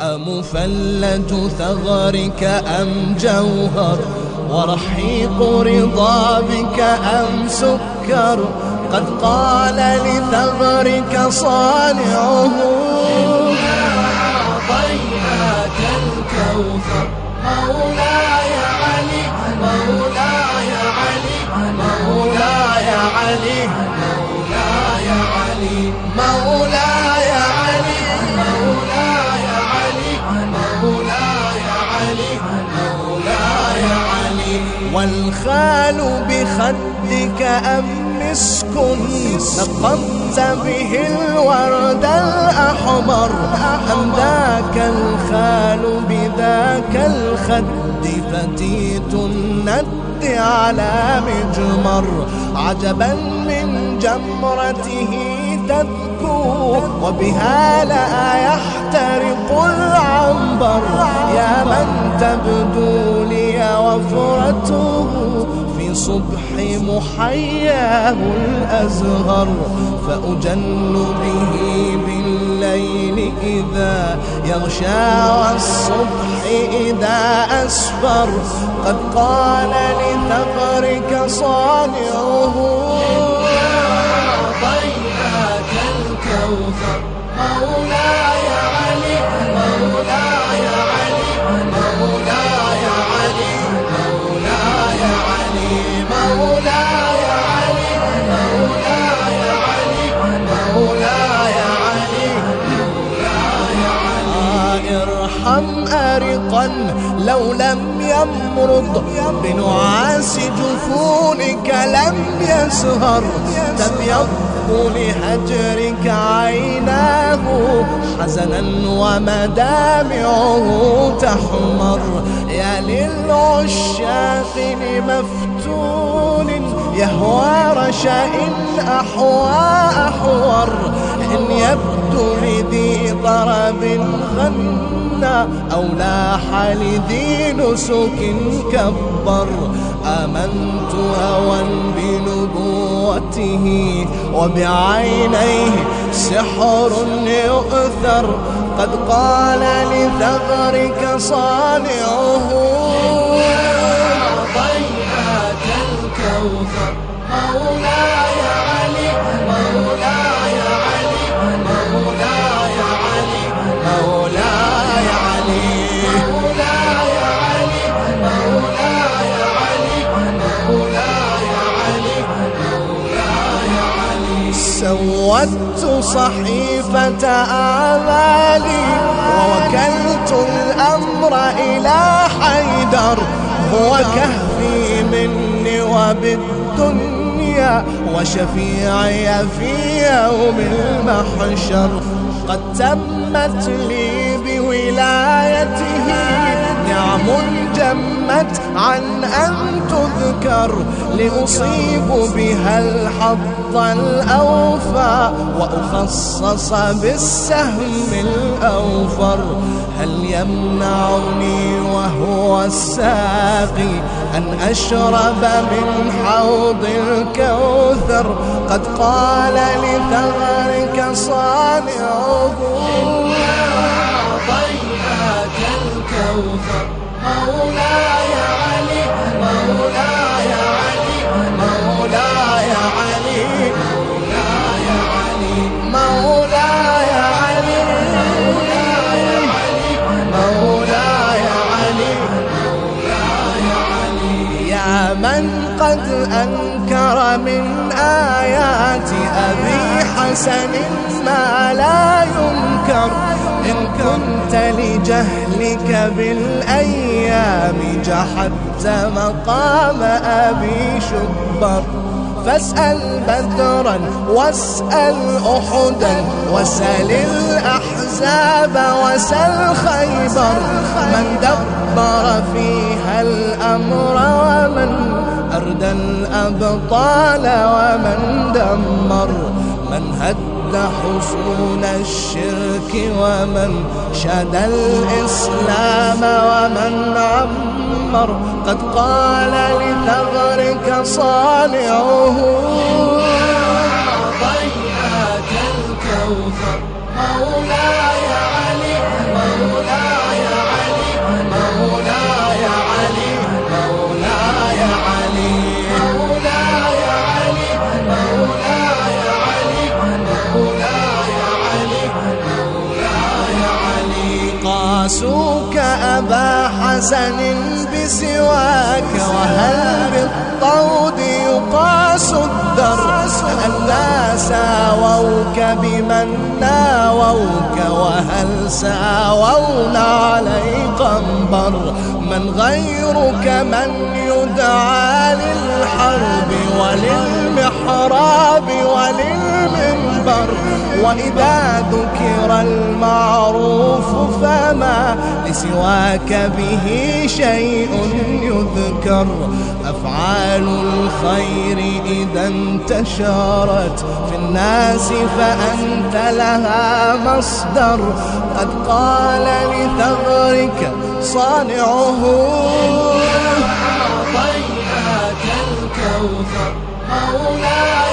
أمفلج ثغرك أم جوهر ورحيق رضا بك أم سكر قد قال لثغرك صانعه أعطيناك الكوثر مولاي علي مولاي علي مولاي علي مولاي علي. والخال بخدك أم مسك نقمت به الورد الأحمر. أم ذاك الخال بذاك الخد فتيت الند على مجمر. عجبا من جمرته تذكو وبها لا يحترق العنبر. يا من تبدو لي وفرته في صبح محياه الأزهر فأجن به بالليل إذا يغشى والصبح إذا أسفر. قد قال لثغرك صانعه ارحم أرقا لو لم يمرض بنعاس جفونك لم يسهر تبيض لهجرك عيناه حزنا ومدامعه تحمر يا للعشاق لمفتون يهوى رشا إن أحوى أحور إن يبدو لذي طرب غنى أو لاح لذي نسك كبر آمنت هوى بنبوته وبعينيه سحر يؤثر. قد قال لثغرك صانعه سودت صحيفة آمالي ووكلت الأمر إلى حيدر هو كهفي مني وبالدنيا وشفيعي في يوم المحشر. قد تمت لي بولايته نعم جمت عن أن تذكر لأصيب بها الحظ الأوفى وأخصص بالسهم الأوفر. هل يمنعني وهو الساقي أن أشرب من حوض الكوثر؟ قد قال لثغرك صانعه أعطيناك الكوثر. مولاي علي مولاي علي مولاي علي مولاي علي مولاي علي مولاي علي يا من قد أنكر من آيات أبي حسن ما لا ينكر. كنت لجهلك بالأيام جحدت مقام أبي شبر. فاسأل بدرا واسأل أحدا وسل الأحزاب وسل خيبر. من دبر فيها الأمر ومن أردى الأبطال ومن دمر. من هد حصون الشرك ومن شد الإسلام ومن عمر قد قال لثغرك صانعه. أعطيناك الكوثر مولاي حسن بسواك وهل بالطود يقاس الدر؟ ألا ساووك بمن ناووك؟ وهل ساوونا علي قنبر من غيرك من يدعى للحرب وللمحراب وللمنبر؟ وإذا ذكر المعروف فما لسواك به شيء يذكر. أفعال الخير إذا انتشرت في الناس فأنت لها مصدر. قد قال لثغرك صانعه. أعطيناك الكوثر مولاي